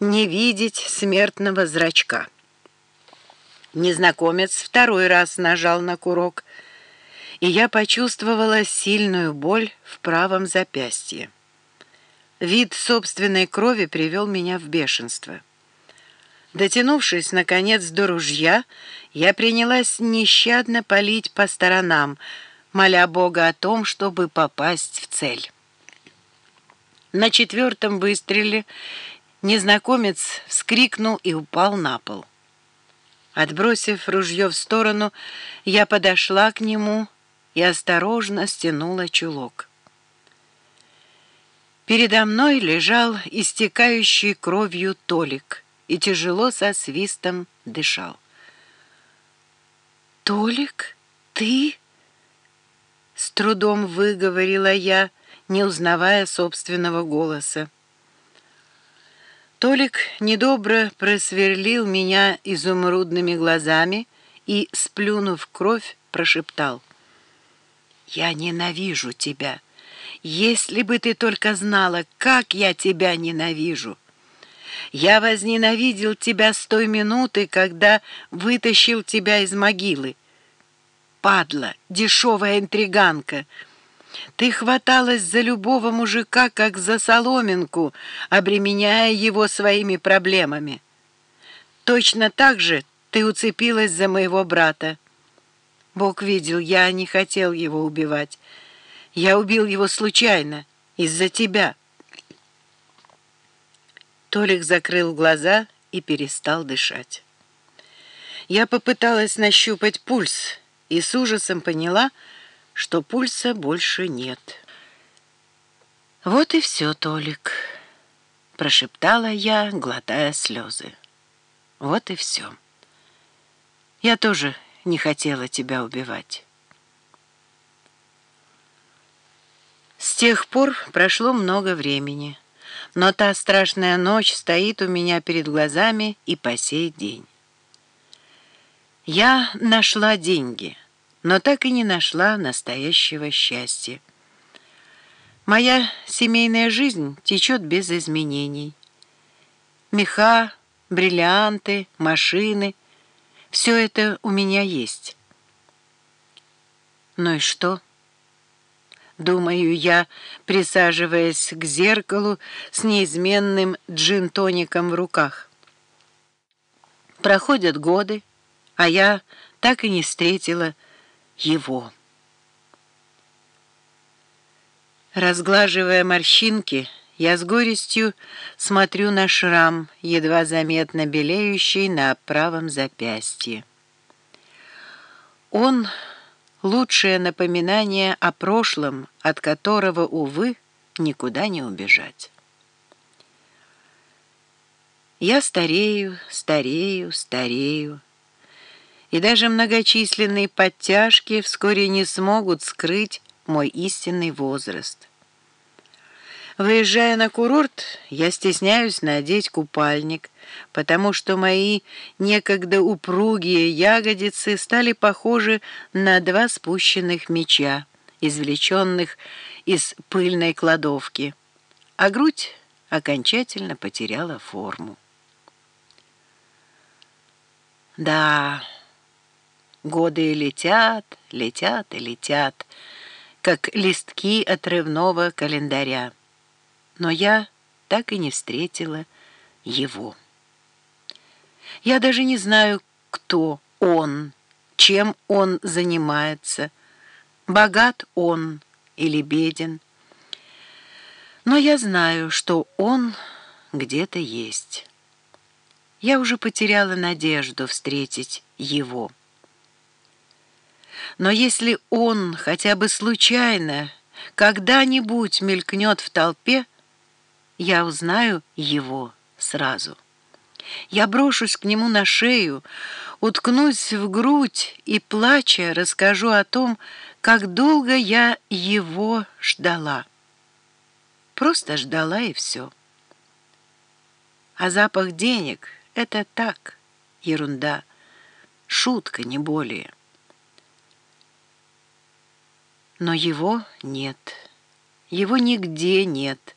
не видеть смертного зрачка. Незнакомец второй раз нажал на курок, и я почувствовала сильную боль в правом запястье. Вид собственной крови привел меня в бешенство. Дотянувшись, наконец, до ружья, я принялась нещадно палить по сторонам, моля Бога о том, чтобы попасть в цель. На четвертом выстреле незнакомец вскрикнул и упал на пол. Отбросив ружье в сторону, я подошла к нему и осторожно стянула чулок. Передо мной лежал истекающий кровью Толик и тяжело со свистом дышал. «Толик, ты?» С трудом выговорила я, не узнавая собственного голоса. Толик недобро просверлил меня изумрудными глазами и, сплюнув кровь, прошептал. «Я ненавижу тебя. Если бы ты только знала, как я тебя ненавижу!» Я возненавидел тебя с той минуты, когда вытащил тебя из могилы. Падла, дешевая интриганка!» Ты хваталась за любого мужика, как за соломинку, обременяя его своими проблемами. Точно так же ты уцепилась за моего брата. Бог видел, я не хотел его убивать. Я убил его случайно, из-за тебя. Толик закрыл глаза и перестал дышать. Я попыталась нащупать пульс и с ужасом поняла, что пульса больше нет. «Вот и все, Толик», — прошептала я, глотая слезы. «Вот и все. Я тоже не хотела тебя убивать». С тех пор прошло много времени, но та страшная ночь стоит у меня перед глазами и по сей день. Я нашла деньги — но так и не нашла настоящего счастья. Моя семейная жизнь течет без изменений. Меха, бриллианты, машины — все это у меня есть. Ну и что? Думаю я, присаживаясь к зеркалу с неизменным джин-тоником в руках. Проходят годы, а я так и не встретила его. Разглаживая морщинки, я с горестью смотрю на шрам, едва заметно белеющий на правом запястье. Он — лучшее напоминание о прошлом, от которого, увы, никуда не убежать. Я старею, старею, старею и даже многочисленные подтяжки вскоре не смогут скрыть мой истинный возраст. Выезжая на курорт, я стесняюсь надеть купальник, потому что мои некогда упругие ягодицы стали похожи на два спущенных меча, извлеченных из пыльной кладовки, а грудь окончательно потеряла форму. Да... Годы летят, летят и летят, как листки отрывного календаря. Но я так и не встретила его. Я даже не знаю, кто он, чем он занимается, богат он или беден. Но я знаю, что он где-то есть. Я уже потеряла надежду встретить его. Но если он хотя бы случайно когда-нибудь мелькнет в толпе, я узнаю его сразу. Я брошусь к нему на шею, уткнусь в грудь и, плача, расскажу о том, как долго я его ждала. Просто ждала и все. А запах денег — это так, ерунда, шутка, не более. Но его нет. Его нигде нет.